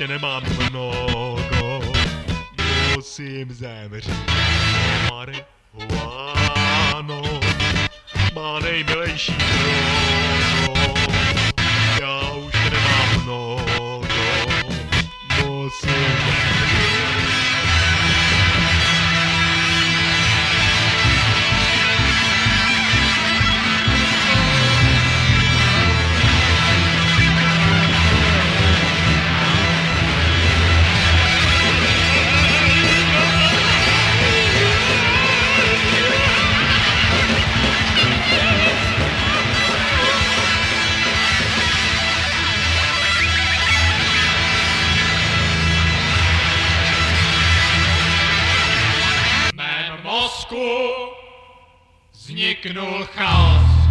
ještě nemám mnoho, musím zemřít. Marihuano, má nejmilejší droga. Vzniknul chaos.